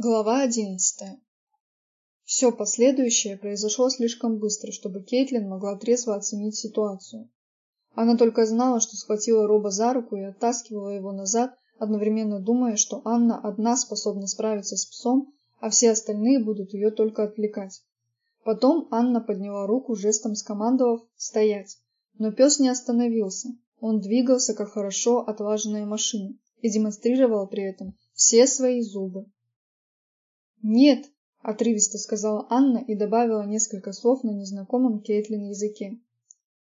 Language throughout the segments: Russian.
Глава одиннадцатая. Все последующее произошло слишком быстро, чтобы Кейтлин могла трезво оценить ситуацию. Она только знала, что схватила Роба за руку и оттаскивала его назад, одновременно думая, что Анна одна способна справиться с псом, а все остальные будут ее только отвлекать. Потом Анна подняла руку, жестом скомандовав «стоять». Но пес не остановился. Он двигался, как хорошо отлаженная машина, и демонстрировал при этом все свои зубы. «Нет!» – отрывисто сказала Анна и добавила несколько слов на незнакомом Кейтлин языке.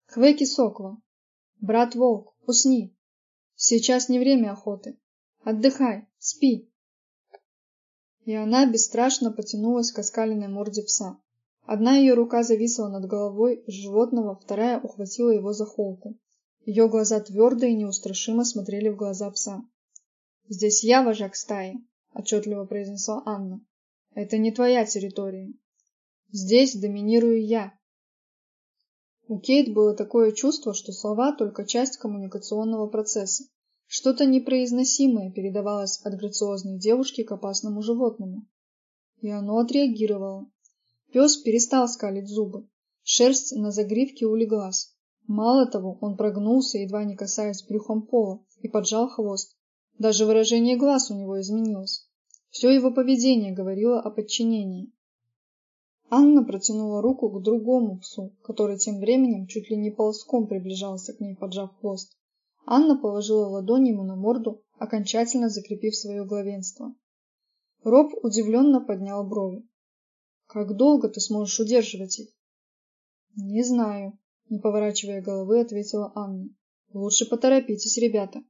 «Хвеки Соква! Брат Волк, усни! Сейчас не время охоты! Отдыхай, спи!» И она бесстрашно потянулась к оскаленной морде пса. Одна ее рука зависла над головой животного, вторая ухватила его за холку. Ее глаза твердо и неустрашимо смотрели в глаза пса. «Здесь я вожак стаи», — отчетливо произнесла Анна. Это не твоя территория. Здесь доминирую я. У Кейт было такое чувство, что слова только часть коммуникационного процесса. Что-то непроизносимое передавалось от грациозной девушки к опасному животному. И оно отреагировало. Пес перестал скалить зубы. Шерсть на загривке улеглась. Мало того, он прогнулся, едва не касаясь брюхом пола, и поджал хвост. Даже выражение глаз у него изменилось. Все его поведение говорило о подчинении. Анна протянула руку к другому псу, который тем временем чуть ли не ползком приближался к ней, поджав хвост. Анна положила ладонь ему на морду, окончательно закрепив свое главенство. Роб удивленно поднял брови. «Как долго ты сможешь удерживать их?» «Не знаю», — не поворачивая головы, ответила Анна. «Лучше поторопитесь, ребята».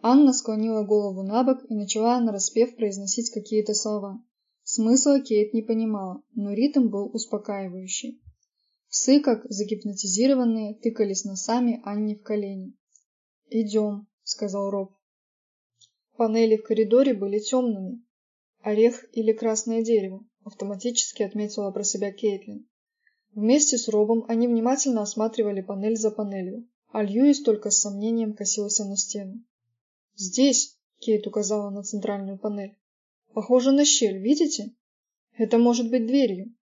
Анна склонила голову на бок и начала нараспев произносить какие-то слова. Смысла Кейт не понимала, но ритм был успокаивающий. Псы, как загипнотизированные, тыкались носами Анне в колени. «Идем», — сказал Роб. Панели в коридоре были темными. «Орех или красное дерево», — автоматически отметила про себя Кейтлин. Вместе с Робом они внимательно осматривали панель за панелью, а Льюис только с сомнением косился на стену. «Здесь», — Кейт указала на центральную панель. «Похоже на щель, видите? Это может быть дверью».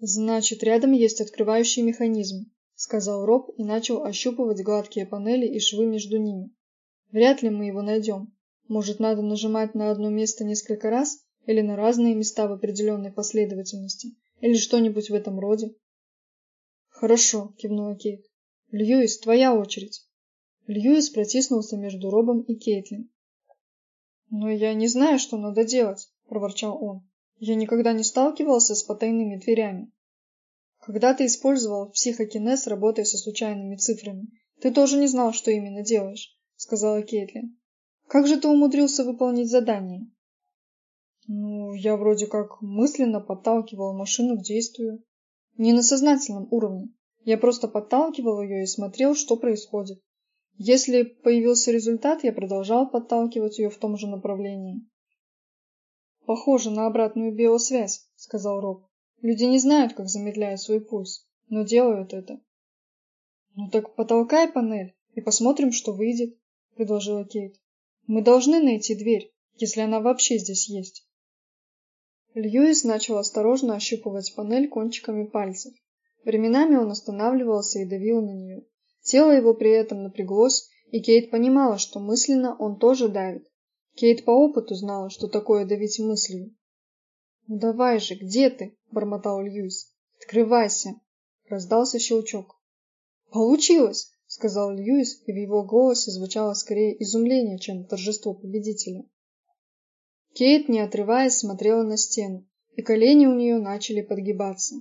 «Значит, рядом есть открывающий механизм», — сказал Роб и начал ощупывать гладкие панели и швы между ними. «Вряд ли мы его найдем. Может, надо нажимать на одно место несколько раз или на разные места в определенной последовательности, или что-нибудь в этом роде?» «Хорошо», — кивнула Кейт. «Льюис, твоя очередь». Льюис протиснулся между Робом и Кейтлин. «Но я не знаю, что надо делать», — проворчал он. «Я никогда не сталкивался с потайными дверями». «Когда ты использовал психокинез, работая со случайными цифрами, ты тоже не знал, что именно делаешь», — сказала Кейтлин. «Как же ты умудрился выполнить задание?» «Ну, я вроде как мысленно подталкивал машину к действию. Не на сознательном уровне. Я просто подталкивал ее и смотрел, что происходит. Если появился результат, я продолжал подталкивать ее в том же направлении. «Похоже на обратную биосвязь», — сказал Роб. «Люди не знают, как замедляют свой пульс, но делают это». «Ну так потолкай панель и посмотрим, что выйдет», — предложила Кейт. «Мы должны найти дверь, если она вообще здесь есть». Льюис начал осторожно ощупывать панель кончиками пальцев. Временами он останавливался и давил на нее. Тело его при этом напряглось, и Кейт понимала, что мысленно он тоже давит. Кейт по опыту знала, что такое давить мыслью. «Ну давай же, где ты?» – бормотал Льюис. «Открывайся!» – раздался щелчок. «Получилось!» – сказал Льюис, и в его голосе звучало скорее изумление, чем торжество победителя. Кейт, не отрываясь, смотрела на стену, и колени у нее начали подгибаться.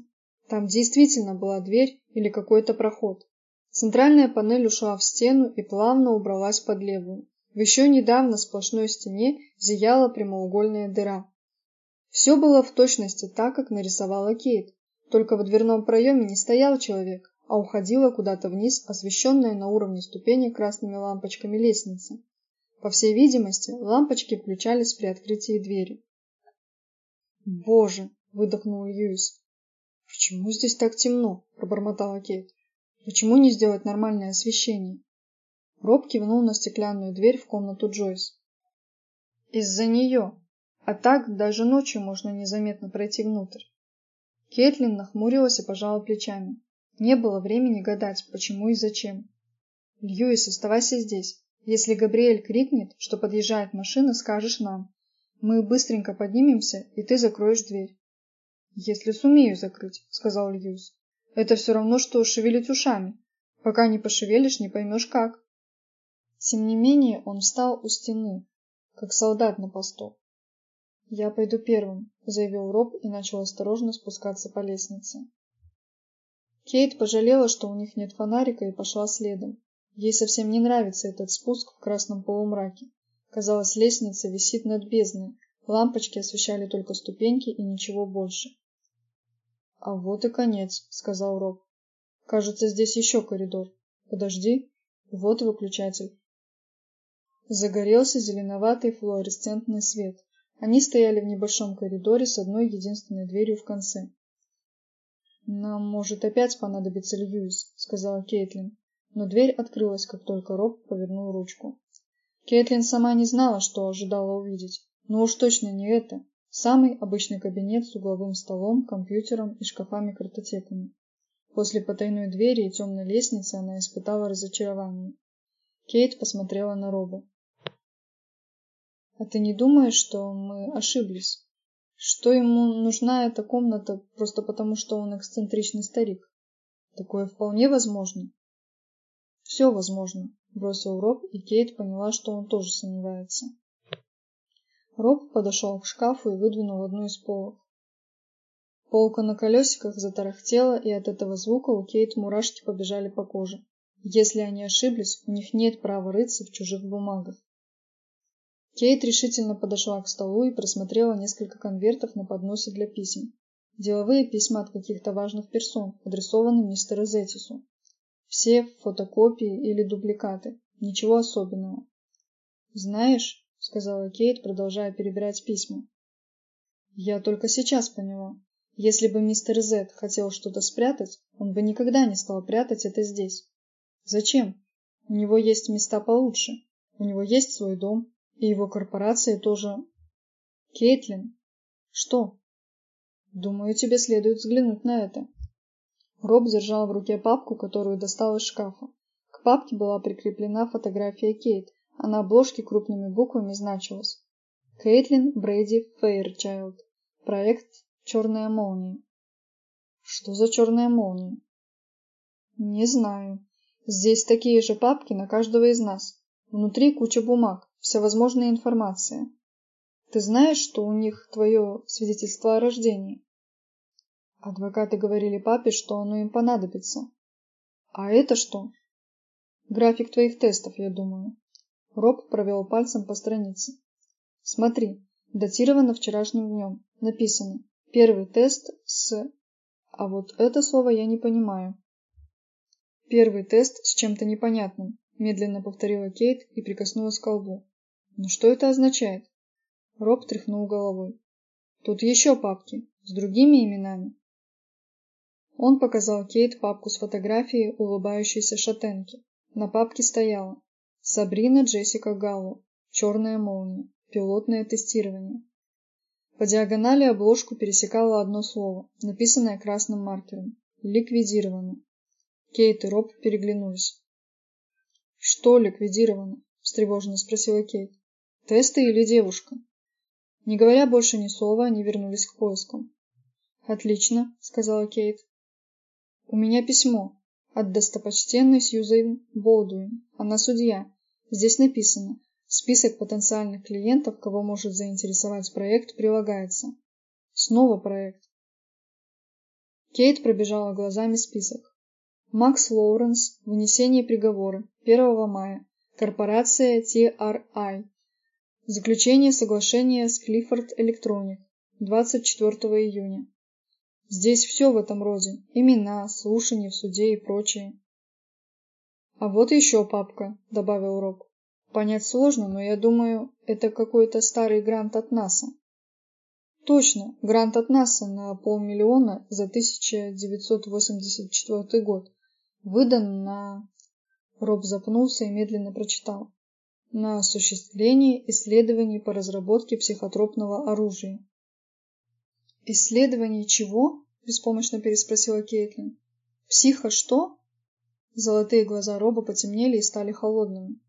Там действительно была дверь или какой-то проход. Центральная панель ушла в стену и плавно убралась под левую. В еще недавно сплошной стене зияла прямоугольная дыра. Все было в точности так, как нарисовала Кейт, только в дверном проеме не стоял человек, а уходила куда-то вниз освещенная на уровне ступени красными лампочками лестница. По всей видимости, лампочки включались при открытии двери. «Боже!» – выдохнул Льюис. «Почему здесь так темно?» – пробормотала Кейт. Почему не сделать нормальное освещение? Роб кивнул на стеклянную дверь в комнату Джойс. Из-за нее. А так даже ночью можно незаметно пройти внутрь. Кейтлин нахмурилась и пожала плечами. Не было времени гадать, почему и зачем. Льюис, оставайся здесь. Если Габриэль крикнет, что подъезжает машина, скажешь нам. Мы быстренько поднимемся, и ты закроешь дверь. Если сумею закрыть, сказал Льюис. Это все равно, что шевелить ушами. Пока не пошевелишь, не поймешь как. Тем не менее, он встал у стены, как солдат на посту. «Я пойду первым», — заявил Роб и начал осторожно спускаться по лестнице. Кейт пожалела, что у них нет фонарика, и пошла следом. Ей совсем не нравится этот спуск в красном полумраке. Казалось, лестница висит над бездной. Лампочки освещали только ступеньки и ничего больше. «А вот и конец», — сказал Роб. «Кажется, здесь еще коридор. Подожди. Вот выключатель». Загорелся зеленоватый флуоресцентный свет. Они стояли в небольшом коридоре с одной единственной дверью в конце. «Нам может опять понадобиться Льюис», — сказала Кейтлин. Но дверь открылась, как только Роб повернул ручку. Кейтлин сама не знала, что ожидала увидеть, но уж точно не это. Самый обычный кабинет с угловым столом, компьютером и шкафами-картотеками. После потайной двери и темной лестницы она испытала разочарование. Кейт посмотрела на Роба. А ты не думаешь, что мы ошиблись? Что ему нужна эта комната просто потому, что он эксцентричный старик? Такое вполне возможно. Все возможно, бросил Роб, и Кейт поняла, что он тоже сомневается. Роб подошел к шкафу и выдвинул одну из полок. Полка на колесиках затарахтела, и от этого звука у Кейт мурашки побежали по коже. Если они ошиблись, у них нет права рыться в чужих бумагах. Кейт решительно подошла к столу и просмотрела несколько конвертов на подносе для писем. Деловые письма от каких-то важных персон, адресованные мистеру Зетису. Все фотокопии или дубликаты. Ничего особенного. «Знаешь», — сказала Кейт, продолжая перебирать письма, «я только сейчас поняла. Если бы мистер Зет хотел что-то спрятать, он бы никогда не стал прятать это здесь. Зачем? У него есть места получше. У него есть свой дом, и его корпорация тоже... Кейтлин? Что? Думаю, тебе следует взглянуть на это. Роб держал в руке папку, которую достал из шкафа. К папке была прикреплена фотография Кейт, а на обложке крупными буквами значилось Кейтлин Брейди Фейрчайлд. Проект «Черная молния». Что за черная молния? Не знаю. Здесь такие же папки на каждого из нас. Внутри куча бумаг всевозможная информация. Ты знаешь, что у них твое свидетельство о рождении? Адвокаты говорили папе, что оно им понадобится. А это что? График твоих тестов, я думаю. Роб провел пальцем по странице. Смотри, датировано вчерашним днем. Написано. Первый тест с... А вот это слово я не понимаю. Первый тест с чем-то непонятным, медленно повторила Кейт и прикоснулась к колбу. Но что это означает? Роб тряхнул головой. Тут еще папки с другими именами. Он показал Кейт папку с фотографией улыбающейся шатенки. На папке стояло Сабрина Джессика Галло, черная молния, пилотное тестирование. По диагонали обложку пересекало одно слово, написанное красным маркером. Ликвидировано. Кейт и Роб переглянулись. «Что ликвидировано?» – встревоженно спросила Кейт. Тесты или девушка? Не говоря больше ни слова, они вернулись к поискам. «Отлично», — сказала Кейт. «У меня письмо от достопочтенной Сьюзен Болдуин. Она судья. Здесь написано. Список потенциальных клиентов, кого может заинтересовать проект, прилагается. Снова проект. Кейт пробежала глазами список. Макс Лоуренс. Вынесение приговора. 1 мая. Корпорация TRI. Заключение соглашения с Clifford Electronic 24 июня. Здесь все в этом роде. Имена, слушания в суде и прочее. А вот еще папка, добавил Роб. Понять сложно, но я думаю, это какой-то старый грант от НАСА. Точно, грант от НАСА на полмиллиона за 1984 год. Выдан на... Роб запнулся и медленно прочитал на осуществление исследований по разработке психотропного оружия. «Исследование чего?» – беспомощно переспросила Кейтлин. «Психо что?» Золотые глаза Роба потемнели и стали холодными.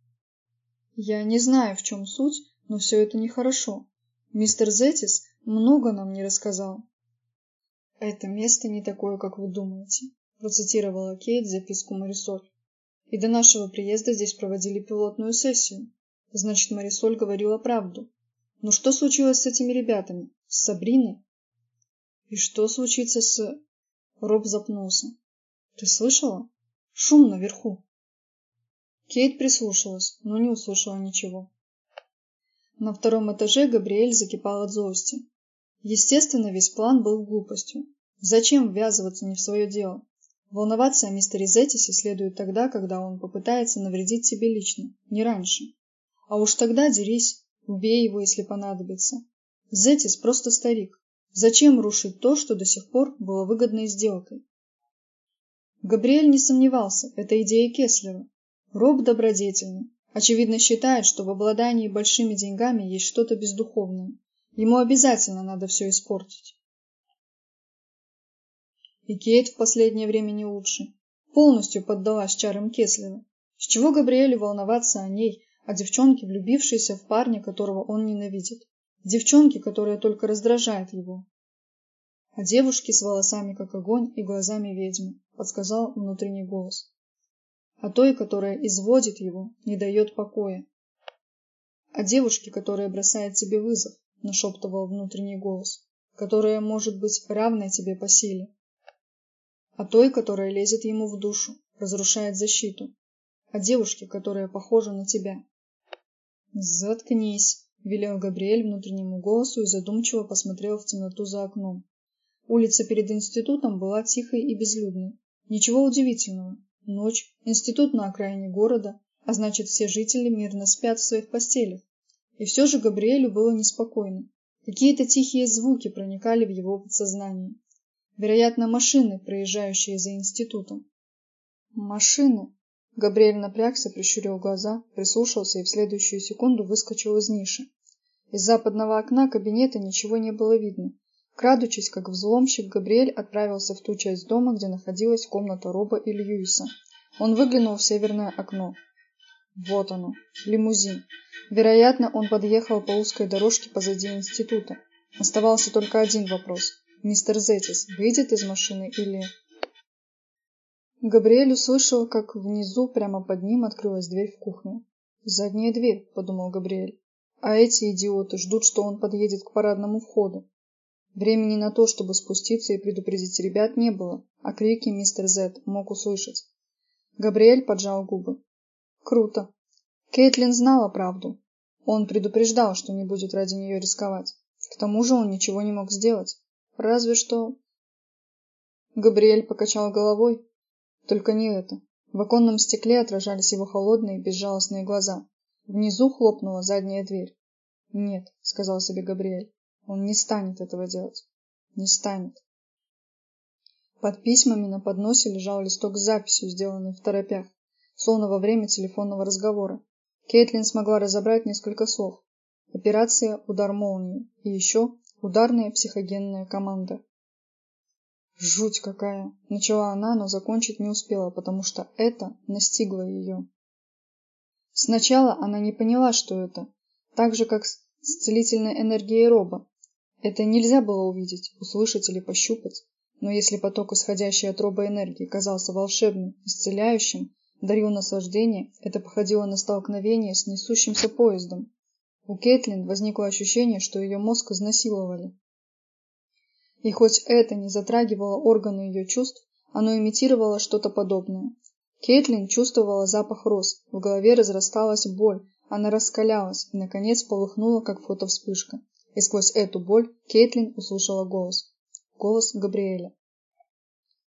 «Я не знаю, в чем суть, но все это нехорошо. Мистер Зетис много нам не рассказал». «Это место не такое, как вы думаете», – процитировала Кейт записку Марисоль. «И до нашего приезда здесь проводили пилотную сессию. Значит, Марисоль говорила правду. Но что случилось с этими ребятами? С Сабриной? И что случится с... Роб запнулся. Ты слышала? Шум наверху. Кейт прислушалась, но не услышала ничего. На втором этаже Габриэль закипал от злости. Естественно, весь план был глупостью. Зачем ввязываться не в свое дело? Волноваться о мистере Зеттисе следует тогда, когда он попытается навредить тебе лично, не раньше. А уж тогда дерись, убей его, если понадобится. Зетис просто старик. Зачем рушить то, что до сих пор было выгодной сделкой? Габриэль не сомневался, это идея Кеслера. Роб добродетельный. Очевидно считает, что в обладании большими деньгами есть что-то бездуховное. Ему обязательно надо все испортить. И Кейт в последнее время не лучше. Полностью поддалась чарам Кеслера. С чего Габриэлю волноваться о ней, а девчонке, влюбившейся в парня, которого он ненавидит. Девчонке, которая только раздражает его. А девушке с волосами как огонь и глазами ведьмы, подсказал внутренний голос. А той, которая изводит его, не дает покоя. А девушке, которая бросает тебе вызов, нашептывал внутренний голос, которая может быть равной тебе по силе. А той, которая лезет ему в душу, разрушает защиту. А девушке, которая похожа на тебя, «Заткнись!» – велел Габриэль внутреннему голосу и задумчиво посмотрел в темноту за окном. Улица перед институтом была тихой и безлюдной. Ничего удивительного. Ночь, институт на окраине города, а значит все жители мирно спят в своих постелях. И все же Габриэлю было неспокойно. Какие-то тихие звуки проникали в его подсознание. Вероятно, машины, проезжающие за институтом. Машины. Габриэль напрягся, прищурил глаза, прислушался и в следующую секунду выскочил из ниши. Из западного окна кабинета ничего не было видно. Крадучись, как взломщик, Габриэль отправился в ту часть дома, где находилась комната Роба и Льюиса. Он выглянул в северное окно. Вот оно, лимузин. Вероятно, он подъехал по узкой дорожке позади института. Оставался только один вопрос. Мистер Зетис выйдет из машины или... Габриэль услышал, как внизу, прямо под ним, открылась дверь в кухню. «Задняя дверь», — подумал Габриэль. «А эти идиоты ждут, что он подъедет к парадному входу». Времени на то, чтобы спуститься и предупредить ребят, не было, а крики мистер Зет мог услышать. Габриэль поджал губы. «Круто. Кейтлин знала правду. Он предупреждал, что не будет ради нее рисковать. К тому же он ничего не мог сделать. Разве что...» Габриэль покачал головой, только не это. В оконном стекле отражались его холодные, безжалостные глаза. Внизу хлопнула задняя дверь. «Нет», — сказал себе Габриэль, — «он не станет этого делать. Не станет». Под письмами на подносе лежал листок с записью, сделанный в торопях, словно во время телефонного разговора. Кейтлин смогла разобрать несколько слов. Операция «Удар молнии» и еще «Ударная психогенная команда». Жуть какая! Начала она, но закончить не успела, потому что это настигло ее. Сначала она не поняла, что это, так же, как с целительной энергией роба. Это нельзя было увидеть, услышать или пощупать. Но если поток, исходящий от роба энергии, казался волшебным, исцеляющим, дарил наслаждение, это походило на столкновение с несущимся поездом. У Кэтлин возникло ощущение, что ее мозг изнасиловали. И хоть это не затрагивало органы ее чувств, оно имитировало что-то подобное. Кейтлин чувствовала запах роз, в голове разрасталась боль, она раскалялась и, наконец, полыхнула, как фотовспышка. И сквозь эту боль Кейтлин услышала голос. Голос Габриэля.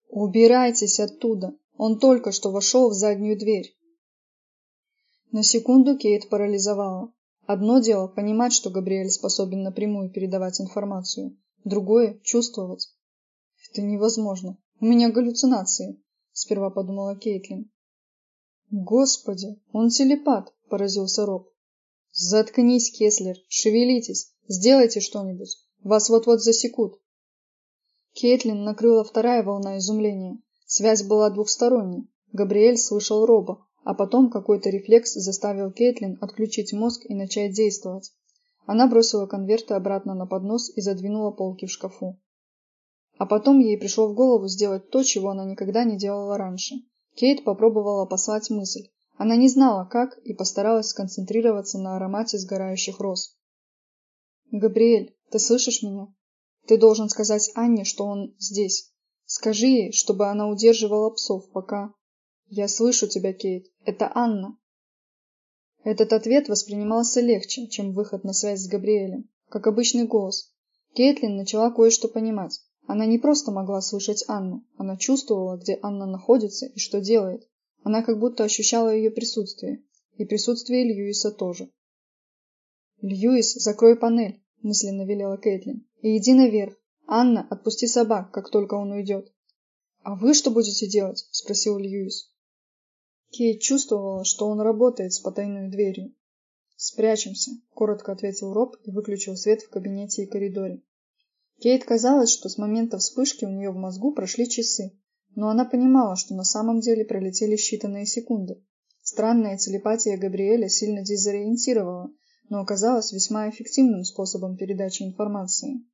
«Убирайтесь оттуда! Он только что вошел в заднюю дверь!» На секунду Кейт парализовала. Одно дело понимать, что Габриэль способен напрямую передавать информацию, другое — чувствовать. Это невозможно. У меня галлюцинации, сперва подумала Кейтлин. Господи, он телепат, поразился Роб. Заткнись, Кеслер, шевелитесь, сделайте что-нибудь. Вас вот-вот засекут. Кейтлин накрыла вторая волна изумления. Связь была двухсторонней. Габриэль слышал Роба, а потом какой-то рефлекс заставил Кейтлин отключить мозг и начать действовать. Она бросила конверты обратно на поднос и задвинула полки в шкафу. А потом ей пришло в голову сделать то, чего она никогда не делала раньше. Кейт попробовала послать мысль. Она не знала, как, и постаралась сконцентрироваться на аромате сгорающих роз. «Габриэль, ты слышишь меня? Ты должен сказать Анне, что он здесь. Скажи ей, чтобы она удерживала псов, пока...» «Я слышу тебя, Кейт. Это Анна». Этот ответ воспринимался легче, чем выход на связь с Габриэлем, как обычный голос. Кейтлин начала кое-что понимать. Она не просто могла слышать Анну, она чувствовала, где Анна находится и что делает. Она как будто ощущала ее присутствие. И присутствие Льюиса тоже. «Льюис, закрой панель», – мысленно велела Кэтлин. «И иди наверх. Анна, отпусти собак, как только он уйдет». «А вы что будете делать?» – спросил Льюис. Кейт чувствовала, что он работает с потайной дверью. «Спрячемся», – коротко ответил Роб и выключил свет в кабинете и коридоре. Кейт казалось, что с момента вспышки у нее в мозгу прошли часы, но она понимала, что на самом деле пролетели считанные секунды. Странная телепатия Габриэля сильно дезориентировала, но оказалась весьма эффективным способом передачи информации.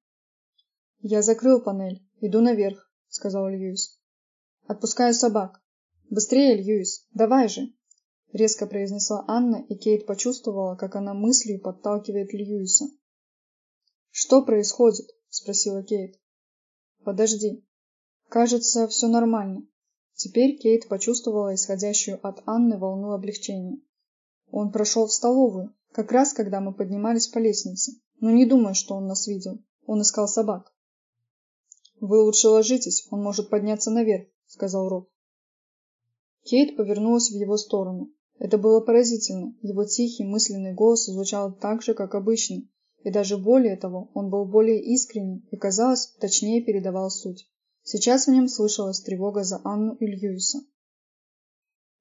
«Я закрыл панель. Иду наверх», — сказал Льюис. «Отпускаю собак. Быстрее, Льюис. Давай же!» Резко произнесла Анна, и Кейт почувствовала, как она мыслью подталкивает Льюиса. «Что происходит?» спросила Кейт. Подожди. Кажется, все нормально. Теперь Кейт почувствовала исходящую от Анны волну облегчения. Он прошел в столовую, как раз когда мы поднимались по лестнице. Но не думаю, что он нас видел. Он искал собак. Вы лучше ложитесь, он может подняться наверх, сказал Роб. Кейт повернулась в его сторону. Это было поразительно. Его тихий мысленный голос звучал так же, как обычно, и даже более того, он был более искренним и, казалось, точнее передавал суть. Сейчас в нем слышалась тревога за Анну и Льюиса.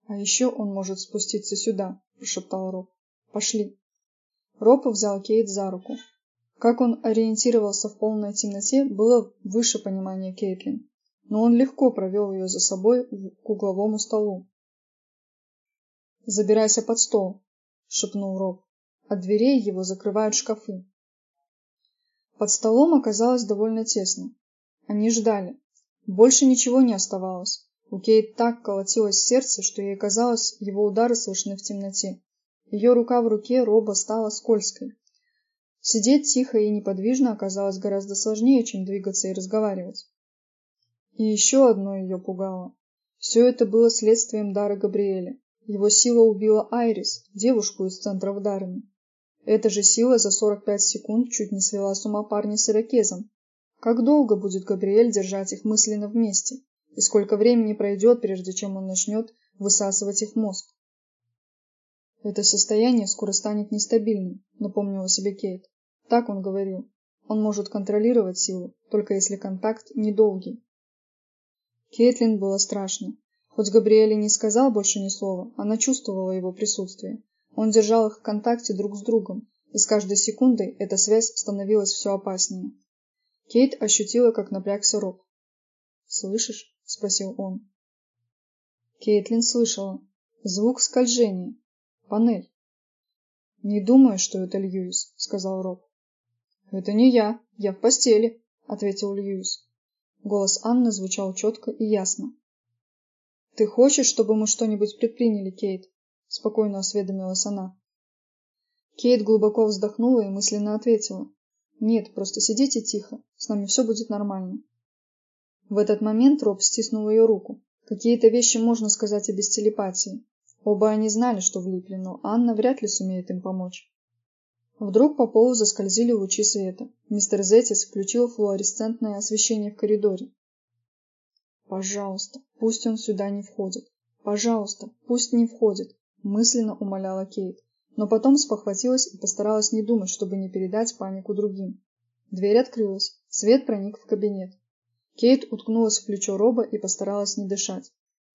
«А еще он может спуститься сюда», – прошептал Роб. «Пошли». Роб взял Кейт за руку. Как он ориентировался в полной темноте, было выше понимания Кейтлин, но он легко провел ее за собой к угловому столу. «Забирайся под стол», – шепнул Роб. От дверей его закрывают шкафы. Под столом оказалось довольно тесно. Они ждали. Больше ничего не оставалось. У Кейт так колотилось сердце, что ей казалось, его удары слышны в темноте. Ее рука в руке Роба стала скользкой. Сидеть тихо и неподвижно оказалось гораздо сложнее, чем двигаться и разговаривать. И еще одно ее пугало. Все это было следствием дара Габриэля. Его сила убила Айрис, девушку из центра в Дарме. Эта же сила за 45 секунд чуть не свела с ума парня с ирокезом. Как долго будет Габриэль держать их мысленно вместе? И сколько времени пройдет, прежде чем он начнет высасывать их мозг? Это состояние скоро станет нестабильным, напомнила себе Кейт. Так он говорил. Он может контролировать силу, только если контакт недолгий. Кейтлин было страшно. Хоть Габриэль и не сказал больше ни слова, она чувствовала его присутствие. Он держал их в контакте друг с другом, и с каждой секундой эта связь становилась все опаснее. Кейт ощутила, как напрягся Роб. «Слышишь?» – спросил он. Кейтлин слышала. Звук скольжения. Панель. «Не думаю, что это Льюис», – сказал Роб. «Это не я. Я в постели», – ответил Льюис. Голос Анны звучал четко и ясно. «Ты хочешь, чтобы мы что-нибудь предприняли, Кейт?» спокойно осведомилась она. Кейт глубоко вздохнула и мысленно ответила. «Нет, просто сидите тихо, с нами все будет нормально». В этот момент Роб стиснул ее руку. Какие-то вещи можно сказать и без телепатии. Оба они знали, что влипли, но Анна вряд ли сумеет им помочь. Вдруг по полу заскользили лучи света. Мистер Зетис включил флуоресцентное освещение в коридоре. «Пожалуйста, пусть он сюда не входит. Пожалуйста, пусть не входит мысленно умоляла Кейт, но потом спохватилась и постаралась не думать, чтобы не передать панику другим. Дверь открылась, свет проник в кабинет. Кейт уткнулась в плечо Роба и постаралась не дышать.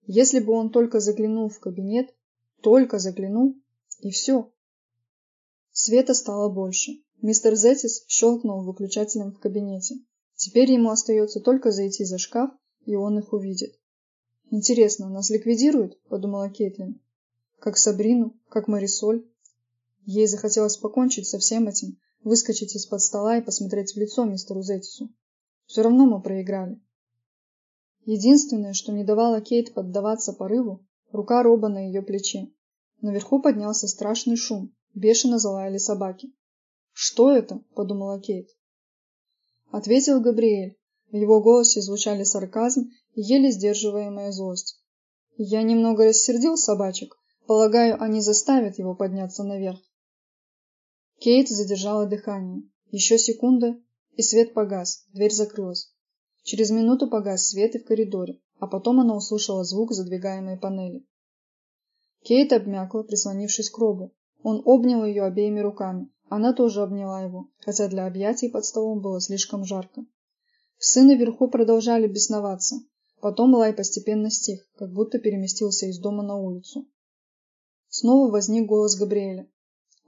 Если бы он только заглянул в кабинет, только заглянул, и все. Света стало больше. Мистер Зетис щелкнул выключателем в кабинете. Теперь ему остается только зайти за шкаф, и он их увидит. «Интересно, нас ликвидируют?» – подумала Кейтлин. «Как Сабрину, как Марисоль». Ей захотелось покончить со всем этим, выскочить из-под стола и посмотреть в лицо мистеру Зетису. Все равно мы проиграли. Единственное, что не давало Кейт поддаваться порыву, рука Роба на ее плече. Наверху поднялся страшный шум, бешено залаяли собаки. «Что это?» – подумала Кейт. Ответил Габриэль. В его голосе звучали сарказм и еле сдерживаемая злость. «Я немного рассердил собачек. Полагаю, они заставят его подняться наверх». Кейт задержала дыхание. Еще секунда, и свет погас, дверь закрылась. Через минуту погас свет и в коридоре, а потом она услышала звук задвигаемой панели. Кейт обмякла, прислонившись к робу. Он обнял ее обеими руками. Она тоже обняла его, хотя для объятий под столом было слишком жарко. Псы наверху продолжали бесноваться. Потом лай постепенно стих, как будто переместился из дома на улицу. Снова возник голос Габриэля.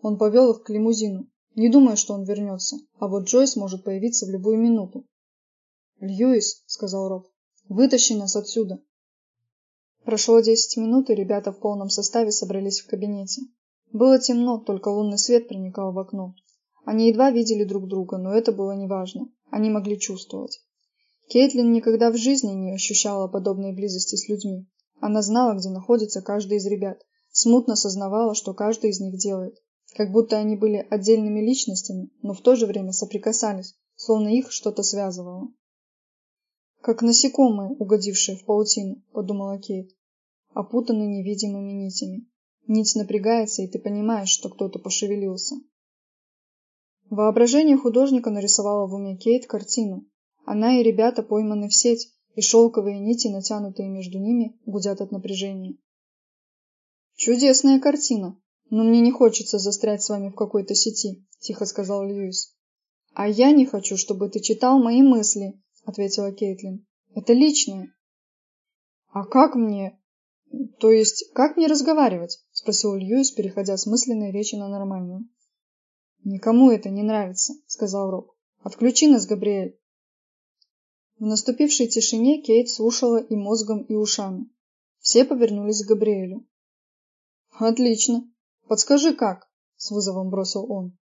Он повел их к лимузину. Не думая, что он вернется, а вот Джойс может появиться в любую минуту. «Льюис», — сказал Роб, — «вытащи нас отсюда». Прошло десять минут, и ребята в полном составе собрались в кабинете. Было темно, только лунный свет проникал в окно. Они едва видели друг друга, но это было неважно. Они могли чувствовать. Кейтлин никогда в жизни не ощущала подобной близости с людьми. Она знала, где находится каждый из ребят, смутно сознавала, что каждый из них делает как будто они были отдельными личностями, но в то же время соприкасались, словно их что-то связывало. «Как насекомые, угодившие в паутину», — подумала Кейт, опутаны невидимыми нитями. Нить напрягается, и ты понимаешь, что кто-то пошевелился. Воображение художника нарисовало в уме Кейт картину. Она и ребята пойманы в сеть, и шелковые нити, натянутые между ними, гудят от напряжения. «Чудесная картина!» «Но мне не хочется застрять с вами в какой-то сети», — тихо сказал Льюис. «А я не хочу, чтобы ты читал мои мысли», — ответила Кейтлин. «Это личное». «А как мне...» «То есть, как мне разговаривать?» — спросил Льюис, переходя с мысленной речи на нормальную. «Никому это не нравится», — сказал Роб. «Отключи нас, Габриэль». В наступившей тишине Кейт слушала и мозгом, и ушами. Все повернулись к Габриэлю. «Отлично», «Подскажи, как?» – с вызовом бросил он.